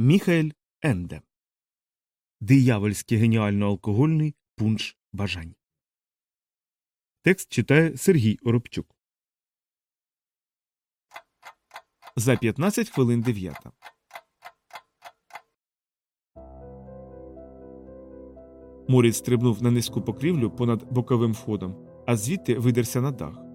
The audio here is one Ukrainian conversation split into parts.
Міхаель Енде Диявольський геніально алкогольний пунш бажань. Текст читає Сергій Оробчук. За 15 хвилин дев'ята. Моріць стрибнув на низьку покрівлю понад боковим входом, а звідти видерся на дах.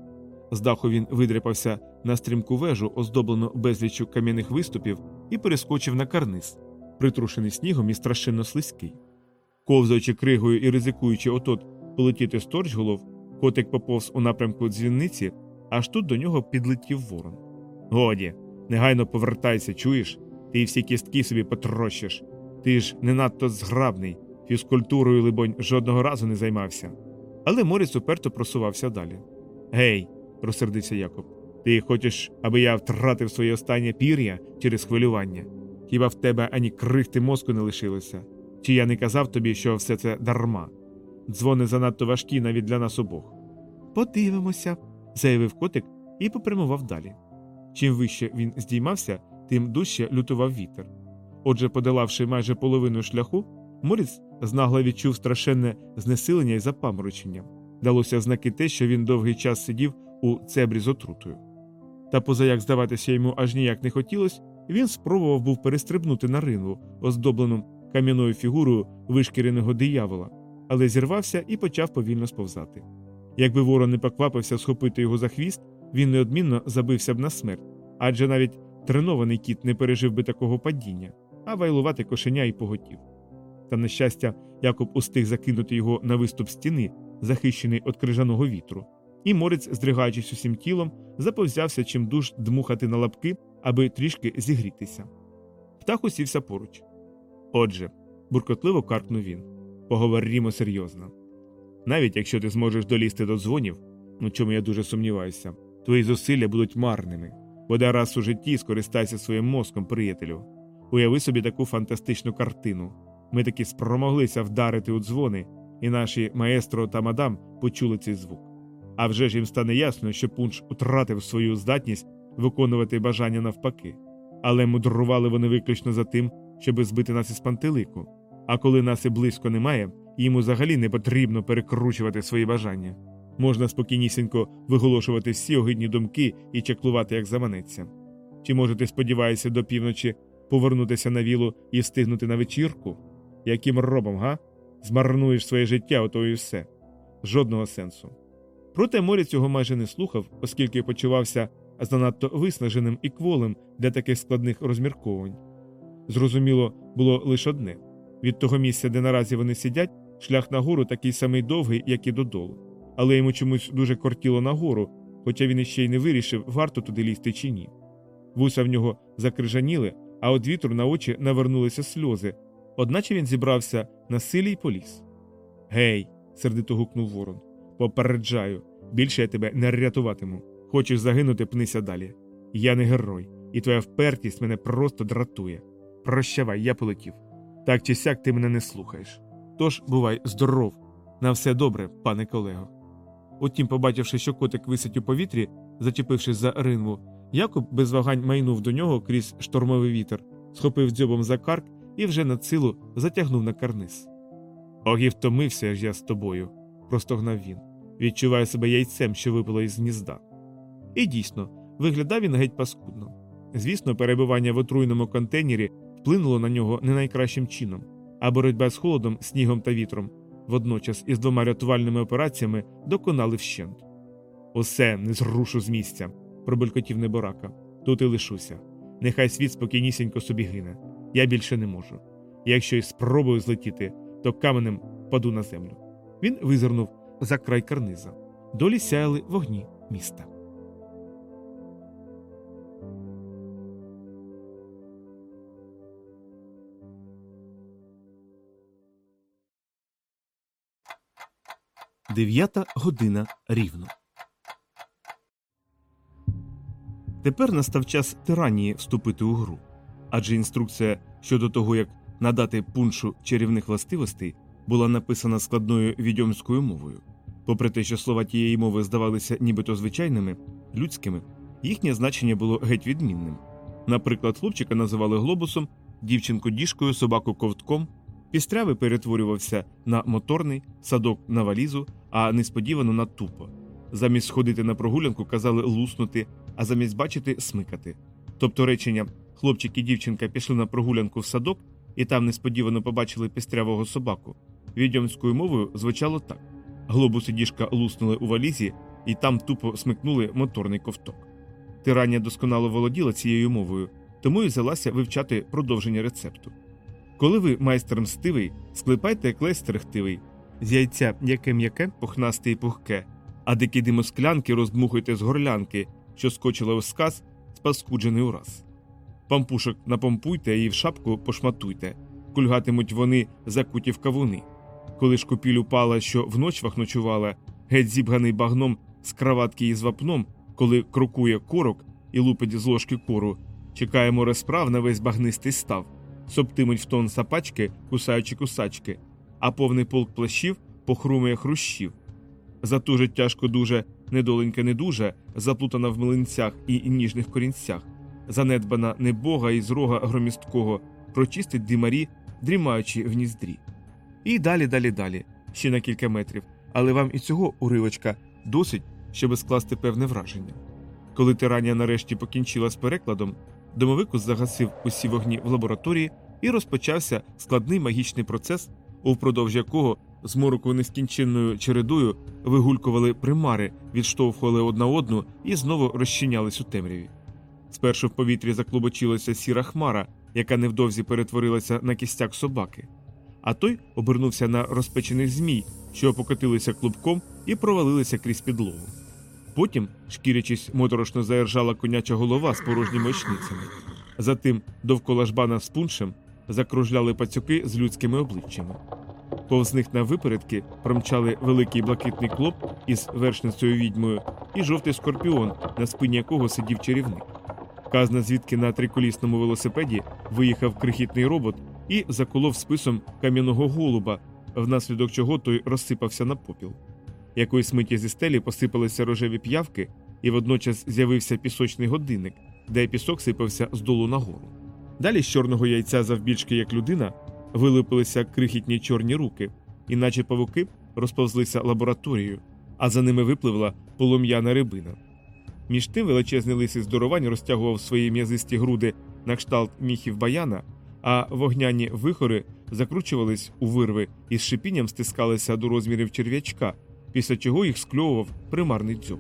З даху він видряпався на стрімку вежу, оздоблену безліччю кам'яних виступів, і перескочив на карниз, притрушений снігом і страшенно слизький. Ковзаючи кригою і ризикуючи отот полетіти з торчголов, котик поповз у напрямку дзвінниці, аж тут до нього підлетів ворон. Годі, негайно повертайся, чуєш? Ти всі кістки собі потрощиш. Ти ж не надто зграбний, фізкультурою, либонь, жодного разу не займався. Але Моріс уперто просувався далі. Гей, розсердився Якоб. Ти хочеш, аби я втратив своє останнє пір'я через хвилювання? Хіба в тебе ані крихти мозку не лишилося? Чи я не казав тобі, що все це дарма? Дзвони занадто важкі навіть для нас обох. Подивимося, заявив котик і попрямував далі. Чим вище він здіймався, тим дужче лютував вітер. Отже, подолавши майже половину шляху, Моріс знагла відчув страшенне знесилення і запаморочення. Далося знаки те, що він довгий час сидів у цебрі з отрутою. Та позаяк здаватися йому аж ніяк не хотілося, він спробував був перестрибнути на ринву, оздоблену кам'яною фігурою вишкіреного диявола, але зірвався і почав повільно сповзати. Якби ворон не поквапився схопити його за хвіст, він неодмінно забився б на смерть, адже навіть тренований кіт не пережив би такого падіння, а вайлувати кошеня й поготів. Та, на щастя, Якоб устиг закинути його на виступ стіни, захищений від крижаного вітру, і морець, здригаючись усім тілом, заповзявся чим душ дмухати на лапки, аби трішки зігрітися. Птах усівся поруч. Отже, буркотливо каркнув він. Поговоримо серйозно. Навіть якщо ти зможеш долізти до дзвонів, у чому я дуже сумніваюся, твої зусилля будуть марними, бодай раз у житті скористайся своїм мозком, приятелю. Уяви собі таку фантастичну картину. Ми таки спромоглися вдарити у дзвони, і наші маестро та мадам почули цей звук. А вже ж їм стане ясно, що пунш втратив свою здатність виконувати бажання навпаки, але мудрували вони виключно за тим, щоб збити нас із пантелику. А коли нас і близько немає, їм взагалі не потрібно перекручувати свої бажання. Можна спокійнісінько виголошувати всі огидні думки і чеклувати, як заманеться. Чи може ти сподіваєшся до півночі повернутися на вілу і встигнути на вечірку? Яким робом, га? Змарнуєш своє життя, ото і все. Жодного сенсу. Проте морі цього майже не слухав, оскільки почувався занадто виснаженим і кволим для таких складних розмірковань. Зрозуміло, було лише одне від того місця, де наразі вони сидять, шлях нагору такий самий довгий, як і додолу. Але йому чомусь дуже кортіло нагору, хоча він іще й не вирішив, варто туди лізти чи ні. Вуса в нього закрижаніли, а від вітру на очі навернулися сльози, одначе він зібрався на силі й поліз. Гей, сердито гукнув ворон. Попереджаю, більше я тебе не рятуватиму. Хочеш загинути, пнися далі. Я не герой, і твоя впертість мене просто дратує. Прощавай, я полетів. Так чи сяк ти мене не слухаєш. Тож бувай здоров, на все добре, пане колего. Утім, побачивши, що котик висить у повітрі, зачепившись за ринву, Якоб без вагань майнув до нього крізь штормовий вітер, схопив дзьобом за карк і вже на силу затягнув на карниз. Ох, і втомився ж я з тобою, простогнав він. Відчуваю себе яйцем, що випало із гнізда. І дійсно, виглядав він геть паскудно. Звісно, перебування в отруйному контейнері вплинуло на нього не найкращим чином, а боротьба з холодом, снігом та вітром водночас із двома рятувальними операціями доконали вщент. Усе не зрушу з місця, пробелькотів неборака. Тут і лишуся. Нехай світ спокійнісінько собі гине. Я більше не можу. Якщо й спробую злетіти, то каменем паду на землю. Він визирнув за край карниза. Долі сяяли вогні міста. Дев'ята година рівно. Тепер настав час тиранії вступити у гру. Адже інструкція щодо того, як надати пуншу чарівних властивостей, була написана складною відьомською мовою. Попри те, що слова тієї мови здавалися нібито звичайними, людськими, їхнє значення було геть відмінним. Наприклад, хлопчика називали глобусом, дівчинку діжкою, собаку ковтком, пістрявий перетворювався на моторний, садок на валізу, а несподівано на тупо. Замість сходити на прогулянку казали луснути, а замість бачити смикати. Тобто речення хлопчик і дівчинка пішли на прогулянку в садок і там несподівано побачили пістрявого собаку. Відьомською мовою звучало так: глобус і діжка луснули у валізі, і там тупо смикнули моторний ковток. Тирання досконало володіла цією мовою, тому і взялася вивчати продовження рецепту. Коли ви майстер мстивий, склепайте клей стерхтивий, з яйця яке м'яке, пухнасте і пухке, а дикі димосклянки роздмухуйте з горлянки, що скочила в сказ, спаскуджений ураз. Пампушок напомпуйте і в шапку пошматуйте, кульгатимуть вони закуті в кавуни. Коли ж купіль упала, що вночвах ночувала, геть зібганий багном з краватки із вапном, коли крокує корок і лупить з ложки кору, чекає море справ на весь багнистий став, соптимуть в тон сапачки, кусаючи кусачки, а повний полк плащів похрумує хрущів. Затужить тяжко дуже, недоленька не дуже, заплутана в млинцях і ніжних корінцях, занедбана небога із рога громісткого, прочистить димарі, дрімаючи в ніздрі. І далі, далі, далі, ще на кілька метрів, але вам і цього уривочка досить, щоб скласти певне враження. Коли тирання нарешті покінчила з перекладом, домовикус загасив усі вогні в лабораторії і розпочався складний магічний процес, упродовж якого з мороку нескінченною чередою вигулькували примари, відштовхували одна одну і знову розчинялись у темряві. Спершу в повітрі заклубочилася сіра хмара, яка невдовзі перетворилася на кістяк собаки, а той обернувся на розпечених змій, що покотилися клубком і провалилися крізь підлогу. Потім, шкірячись, моторошно заіржала коняча голова з порожніми очницями. Затим довкола жбана з пуншем закружляли пацюки з людськими обличчями. Повз них на випередки промчали великий блакитний клоп із вершницею відьмою і жовтий скорпіон, на спині якого сидів чарівник. Казна звідки на триколісному велосипеді виїхав крихітний робот і заколов списом кам'яного голуба, внаслідок чого той розсипався на попіл. Якоїсь миті зі стелі посипалися рожеві п'явки, і водночас з'явився пісочний годинник, де пісок сипався з долу нагору. Далі з чорного яйця завбільшки як людина вилупилися крихітні чорні руки, і наче павуки розповзлися лабораторією, а за ними випливла полум'яна рибина. Між тим величезний лисий здоровань розтягував свої м'язисті груди на кшталт міхів баяна, а вогняні вихори закручувались у вирви і з шипінням стискалися до розмірів черв'ячка, після чого їх скльовував примарний дзьоб.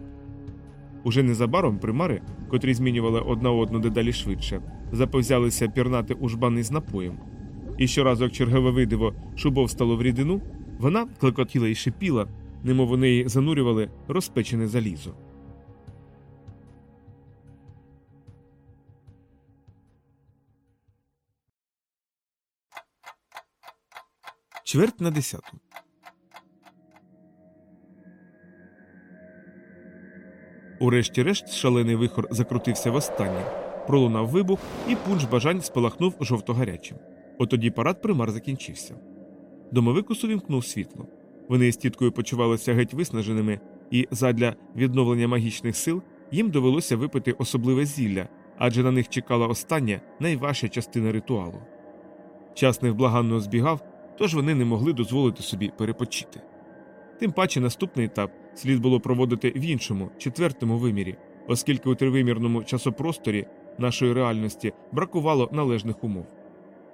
Уже незабаром примари, котрі змінювали одна одну дедалі швидше, заповзялися пірнати у жбани з напоєм. І щоразу, як чергове видиво шубовстало в рідину, вона клекотіла і шипіла, немов у неї занурювали розпечене залізо. Чверть на десяту. Урешті-решт шалений вихор закрутився востаннє, пролунав вибух, і пунш бажань спалахнув жовто-гарячим. Отоді парад примар закінчився. Домовикус увімкнув світло. Вони з тіткою почувалися геть виснаженими, і задля відновлення магічних сил їм довелося випити особливе зілля, адже на них чекала остання найважча частина ритуалу. Час невблаганно збігав, тож вони не могли дозволити собі перепочити. Тим паче наступний етап слід було проводити в іншому, четвертому вимірі, оскільки у тривимірному часопросторі нашої реальності бракувало належних умов.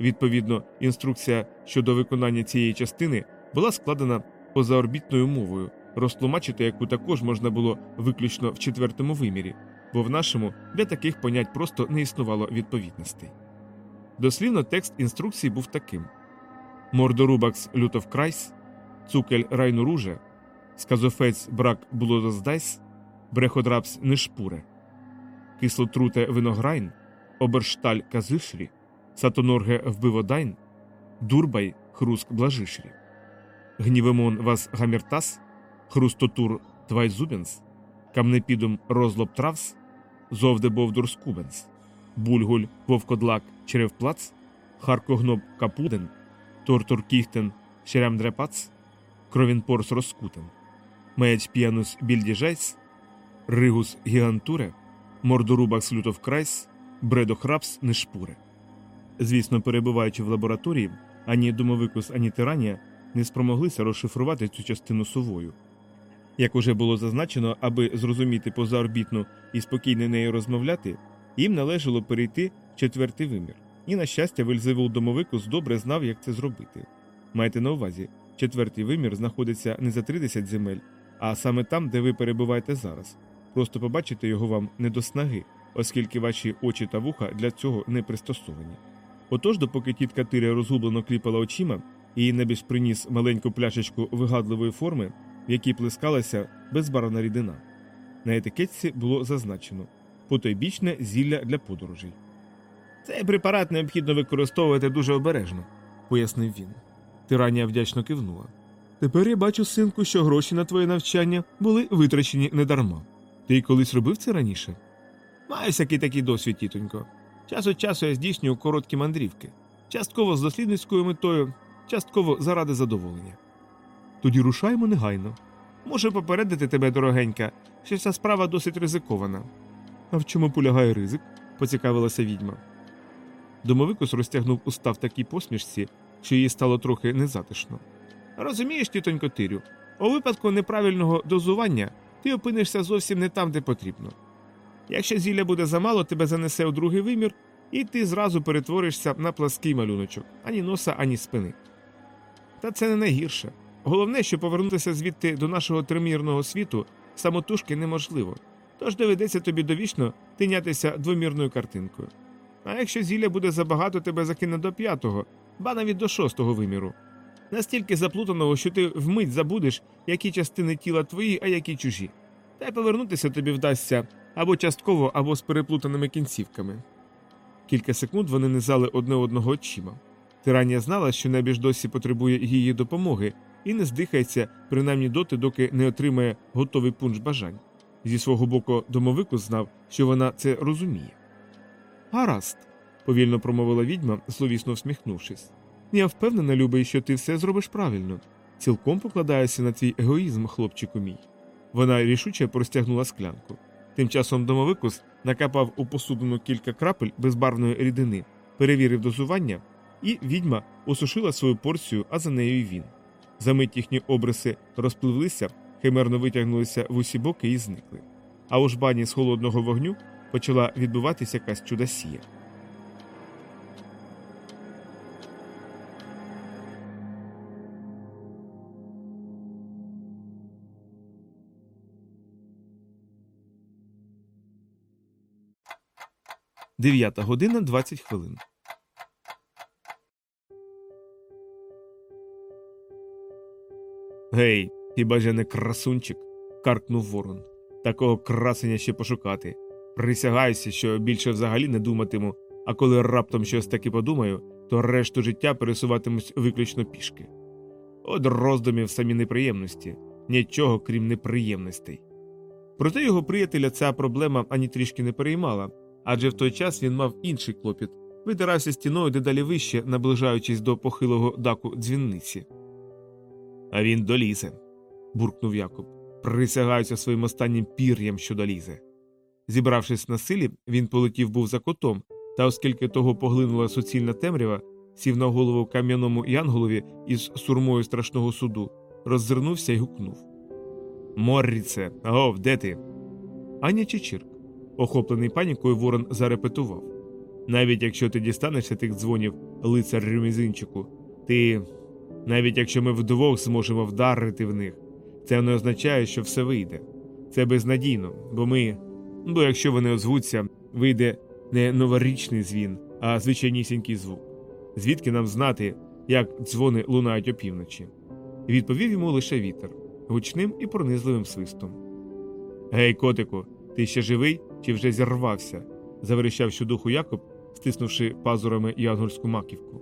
Відповідно, інструкція щодо виконання цієї частини була складена позаорбітною мовою, розтлумачити яку також можна було виключно в четвертому вимірі, бо в нашому для таких понять просто не існувало відповідностей. Дослівно текст інструкції був таким: Мордорубакс лютовкрайс, цукель райнуруже, сказофець брак блудоздайс, бреходрапс нишпуре, кислотруте винограйн, обершталь казишрі, сатонорге вбиводайн, дурбай хруск блажишрі, гнівемон вас гаміртас, хрустотур твайзубенс, камнепідум розлоб травс, зовдебовдур скубенс, бульгуль вовкодлак черевплац, харкогноб капуден, тортур-кіхтен шерямдрепац, кровінпорс розкутен, меч піанус більдіжайс, ригус гігантуре, мордорубакс лютовкрайс, бредохрапс нешпуре. Звісно, перебуваючи в лабораторії, ані домовикус, ані тиранія не спромоглися розшифрувати цю частину сувою. Як уже було зазначено, аби зрозуміти позаорбітну і спокійно нею розмовляти, їм належало перейти четвертий вимір. І, на щастя, Вельзевул домовикус добре знав, як це зробити. Майте на увазі, четвертий вимір знаходиться не за 30 земель, а саме там, де ви перебуваєте зараз. Просто побачити його вам не до снаги, оскільки ваші очі та вуха для цього не пристосовані. Отож, допоки тітка Тиря розгублено кліпала очима, її небіж приніс маленьку пляшечку вигадливої форми, в якій плескалася безбарвна рідина. На етикетці було зазначено потойбічне зілля для подорожей. Цей препарат необхідно використовувати дуже обережно, пояснив він. Тиранія вдячно кивнула. Тепер я бачу, синку, що гроші на твоє навчання були витрачені недарма. Ти й колись робив це раніше? Маю всякий такий досвід, тітонько. Час від часу я здійснюю короткі мандрівки, частково з дослідницькою метою, частково заради задоволення. Тоді рушаємо негайно. Можу попередити тебе, дорогенька, що ця справа досить ризикована. А в чому полягає ризик? поцікавилася відьма. Домовикус розтягнув уста в такій посмішці, що їй стало трохи незатишно. Розумієш, тітонько Тирю, у випадку неправильного дозування ти опинишся зовсім не там, де потрібно. Якщо зілля буде замало, тебе занесе у другий вимір, і ти зразу перетворишся на плаский малюночок, ані носа, ані спини. Та це не найгірше. Головне, що повернутися звідти до нашого тримірного світу самотужки неможливо, тож доведеться тобі довічно тинятися двомірною картинкою. А якщо зілля буде забагато, тебе закине до п'ятого, ба навіть до шостого виміру. Настільки заплутаного, що ти вмить забудеш, які частини тіла твої, а які чужі. Та й повернутися тобі вдасться або частково, або з переплутаними кінцівками. Кілька секунд вони низали одне одного очима. Тиранія знала, що небіж досі потребує її допомоги і не здихається, принаймні доти, доки не отримає готовий пунш бажань. Зі свого боку, домовику знав, що вона це розуміє. Гаразд, повільно промовила відьма, зловісно всміхнувшись. Я впевнена, любий, що ти все зробиш правильно. Цілком покладаюся на твій егоїзм, хлопчику мій. Вона рішуче простягнула склянку. Тим часом домовикус накапав у посудину кілька крапель безбарвної рідини, перевірив дозування, і відьма осушила свою порцію, а за нею й він. Замить їхні обриси розпливлися, химерно витягнулися в усі боки і зникли. А у жбані з холодного вогню почала відбуватися якась чудосія. Дев'ята година 20 хвилин. Гей, хіба ж я не красунчик? каркнув ворон. Такого красення ще пошукати. Присягаюся, що більше взагалі не думатиму, а коли раптом щось таки подумаю, то решту життя пересуватимусь виключно пішки. От роздумів самі неприємності, нічого крім неприємностей. Проте його приятеля ця проблема ані трішки не переймала, адже в той час він мав інший клопіт, видирався стіною дедалі вище, наближаючись до похилого даку дзвінниці. А він долізе, буркнув Якоб. Присягаюся своїм останнім пір'ям, що долізе. Зібравшись на силі, він полетів був за котом, та, оскільки того поглинула суцільна темрява, сів на голову кам'яному янголові із сурмою страшного суду, роззирнувся і гукнув Морріце, агов, де ти? Аня Чечірк. Охоплений панікою ворон зарепетував. Навіть якщо ти дістанешся тих дзвонів, лицар Ремізинчику, ти. Навіть якщо ми вдвох зможемо вдарити в них, це не означає, що все вийде. Це безнадійно, бо ми. Бо якщо вони озвуться, вийде не новорічний дзвін, а звичайнісінький звук. Звідки нам знати, як дзвони лунають опівночі? Відповів йому лише вітер, гучним і пронизливим свистом. Гей, котику, ти ще живий чи вже зірвався? заверещав щодуху Якоб, стиснувши пазурами янгольську маківку.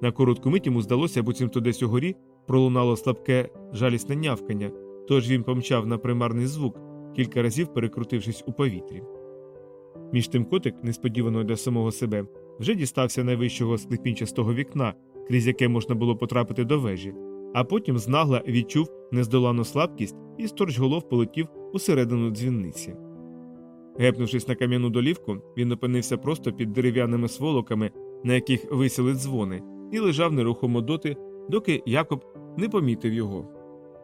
На коротку мить йому здалося, буцімто десь угорі пролунало слабке жалісне нявкання, тож він помчав на примарний звук, кілька разів перекрутившись у повітрі. Між тим котик, несподівано для самого себе, вже дістався найвищого склепінчастого вікна, крізь яке можна було потрапити до вежі, а потім знагла відчув нездолану слабкість і сторч голов полетів усередину дзвінниці. Гепнувшись на кам'яну долівку, він опинився просто під дерев'яними сволоками, на яких висіли дзвони, і лежав нерухомо доти, доки Якоб не помітив його.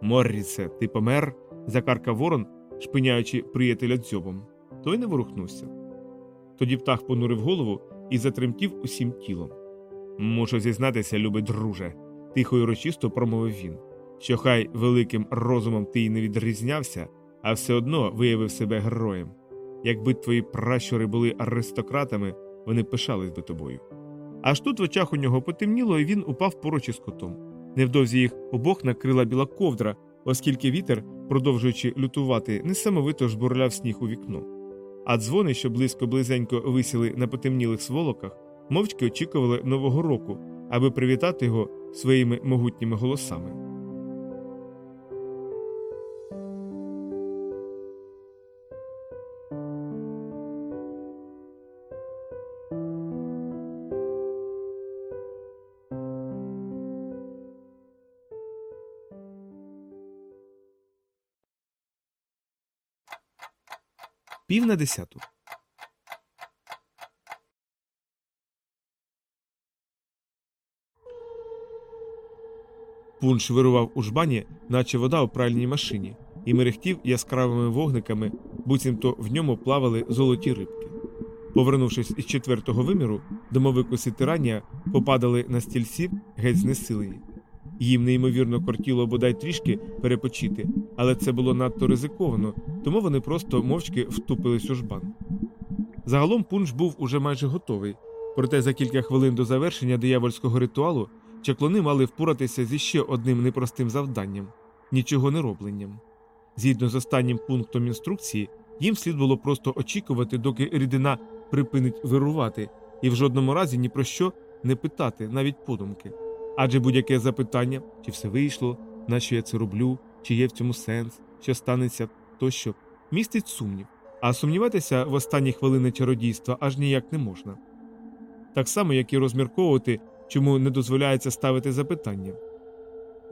Морріце, ти помер? закаркав ворон, шпиняючи приятеля дзьобом. Той не ворухнувся. Тоді птах понурив голову і затремтів усім тілом. Мушу зізнатися, любий друже, тихо й урочисто промовив він, що хай великим розумом ти й не відрізнявся, а все одно виявив себе героєм. Якби твої пращури були аристократами, вони пишались би тобою. Аж тут в очах у нього потемніло, і він упав поруч із котом. Невдовзі їх обох накрила біла ковдра, оскільки вітер, продовжуючи лютувати, несамовито жбурляв сніг у вікно. А дзвони, що близько близенько висіли на потемнілих сволоках, мовчки очікували нового року, аби привітати його своїми могутніми голосами. Пів на десяту. Пунш вирував у жбані, наче вода у пральній машині, і мерехтів яскравими вогниками, буцімто в ньому плавали золоті рибки. Повернувшись із четвертого виміру, домовикуси тиранія попадали на стільці геть знесилені. Їм неймовірно кортіло бодай трішки перепочити, але це було надто ризиковано, тому вони просто мовчки втупились у жбан. Загалом пунш був уже майже готовий, проте за кілька хвилин до завершення диявольського ритуалу чаклуни мали впоратися зі ще одним непростим завданням нічого не робленням. Згідно з останнім пунктом інструкції, їм слід було просто очікувати, доки рідина припинить вирувати, і в жодному разі ні про що не питати, навіть подумки. Адже будь-яке запитання, чи все вийшло, на що я це роблю, чи є в цьому сенс, що станеться тощо, містить сумнів, а сумніватися в останні хвилини чародійства аж ніяк не можна. Так само, як і розмірковувати, чому не дозволяється ставити запитання.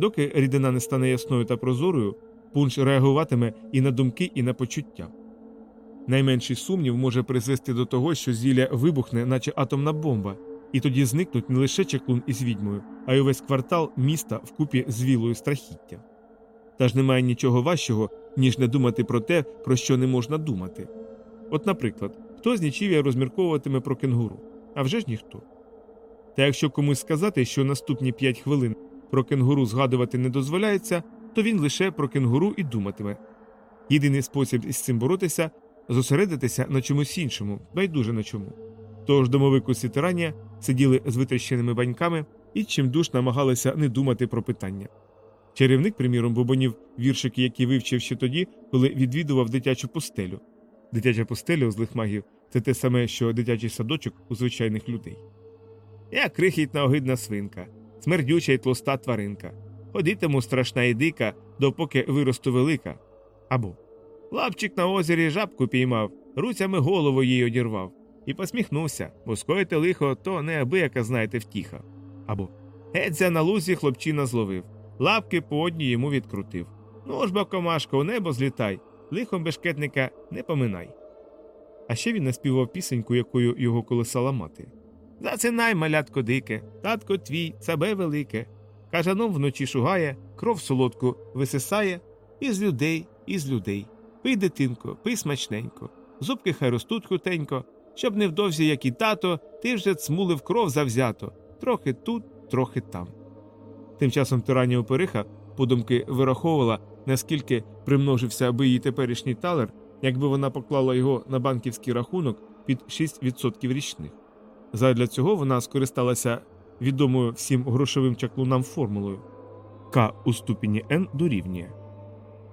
Доки рідина не стане ясною та прозорою, пунш реагуватиме і на думки, і на почуття. Найменший сумнів може призвести до того, що зілля вибухне, наче атомна бомба, і тоді зникнуть не лише чеклун із відьмою, а й увесь квартал міста вкупі з вілою страхіття. Та ж немає нічого важчого, ніж не думати про те, про що не можна думати. От, наприклад, хто з нічів'я розмірковуватиме про кенгуру, а вже ж ніхто. Та якщо комусь сказати, що наступні 5 хвилин про кенгуру згадувати не дозволяється, то він лише про кенгуру і думатиме. Єдиний спосіб із цим боротися зосередитися на чомусь іншому, байдуже на чому. Тож домовикуси тиранія сиділи з витріщеними баньками і чимдуж намагалися не думати про питання. Чарівник, приміром, бубонів віршики, які вивчив ще тоді, коли відвідував дитячу пустелю. Дитяча пустеля у злих магів це те саме, що дитячий садочок у звичайних людей. Я крихітна огидна свинка, смердюча й тлуста тваринка. Ходитиму страшна і дика, допоки виросту велика. Або Лапчик на озері жабку піймав, руцями голову їй одірвав, і посміхнувся, бо скоїти лихо, то неабияка, знаєте, втіха. Або Гедзя на лузі хлопчина зловив, лапки по одній йому відкрутив. Ну ж бо, комашко, у небо злітай, лихом бешкетника не поминай. А ще він наспівав пісеньку, якою його колесала мати. Зацинай, малятко дике, татко твій, цабе велике. Кажаном вночі шугає, кров солодку висисає, із людей, із людей. Пий, дитинко, пий смачненько, зубки хай ростуть хутенько, щоб невдовзі, як і тато, ти вже цмулив кров завзято, трохи тут, трохи там. Тим часом тирання опериха подумки вираховувала, наскільки примножився би її теперішній талер, якби вона поклала його на банківський рахунок під 6% річних. Задля цього вона скористалася відомою всім грошовим чаклунам формулою К у ступені n дорівнює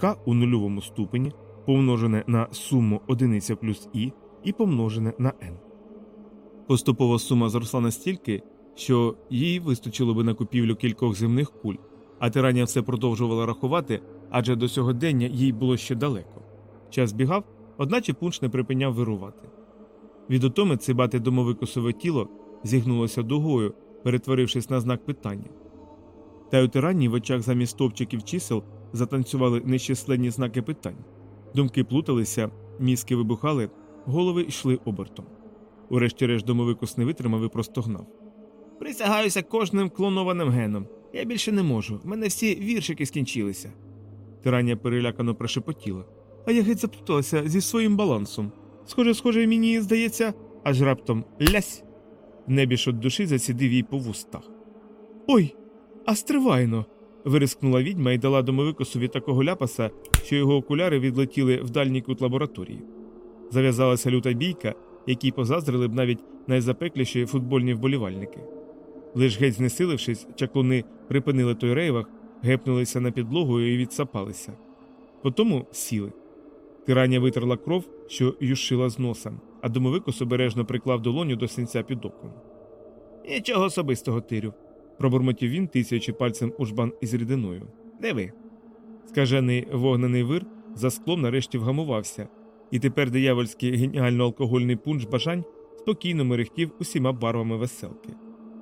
К у нульовому ступені помножене на суму одиниця плюс і і помножене на n. Поступова сума зросла настільки, що їй вистачило би на купівлю кількох земних куль, а тирання все продовжувала рахувати, адже до сьогодення їй було ще далеко. Час бігав, одначе пунш не припиняв вирувати. Від утоми цибате домовикусове тіло зігнулося дугою, перетворившись на знак питання. Та й у тиранні в очах замість стовпчиків чисел затанцювали нещисленні знаки питань. Думки плуталися, мізки вибухали, голови йшли обертом. Урешті-решт домовикус не витримав і простогнав. Присягаюся кожним клонованим геном. Я більше не можу. В мене всі віршики скінчилися. Тирання перелякано прошепотіла. А я геть заплуталася зі своїм балансом. Схоже, схоже, мені здається, аж раптом лясь. Небіж від душі зацідив їй по вустах. Ой, а стривайно. вирискнула відьма і дала домовикосові такого ляпаса, що його окуляри відлетіли в дальній кут лабораторії. Зав'язалася люта бійка, якій позаздрили б навіть найзапекліші футбольні вболівальники. Лиш геть знесилившись, чаклуни припинили той рейвах, гепнулися на підлогу і відсапалися. Потому сіли. Тирання витерла кров, що юшила з носом, а домовикос обережно приклав долоню до синця під оком. Нічого особистого, Тирю, пробурмотів він, тисячи пальцем у жбан із рідиною. Диви. Скажений вогнений вир за склом нарешті вгамувався, і тепер диявольський геніально-алкогольний пунш бажань спокійно мерехтів усіма барвами веселки.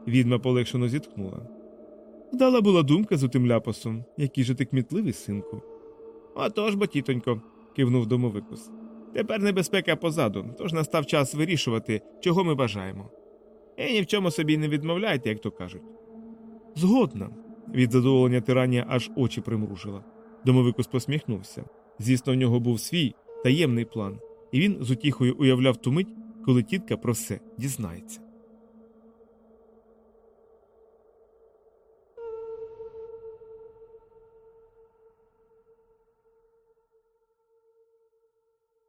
Відьма полегшено зітхнула. Вдала була думка з отим ляпасом, який же ти кмітливий, синку. Отож бо, тітонько, кивнув домовикус. Тепер небезпека позаду, тож настав час вирішувати, чого ми бажаємо. І ні в чому собі не відмовляйте, як то кажуть. Згодна. Від задоволення тирання аж очі примружила. Домовикус посміхнувся. Звісно, в нього був свій таємний план, і він з утіхою уявляв ту мить, коли тітка про все дізнається.